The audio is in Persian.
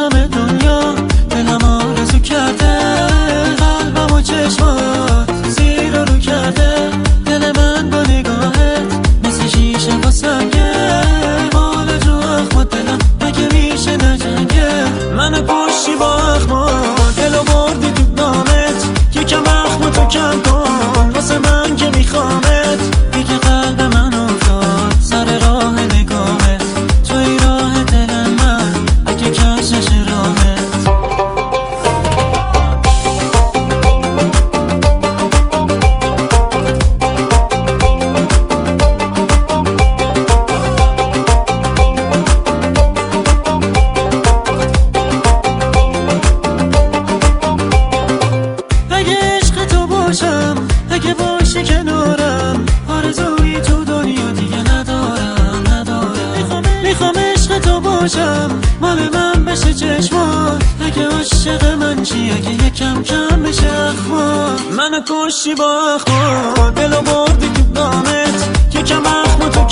他们都 اگه باشه کنارم آرزوی تو دنیا دیگه ندارم ندارم. می‌خوام می‌خوام عشق تو باشم مال من بشه چشمات اگه عاشق من چی؟ اگه یکم کم بشه اخوان منو کشی با اخوان دلو بردی تو دامت یکم اخمو تو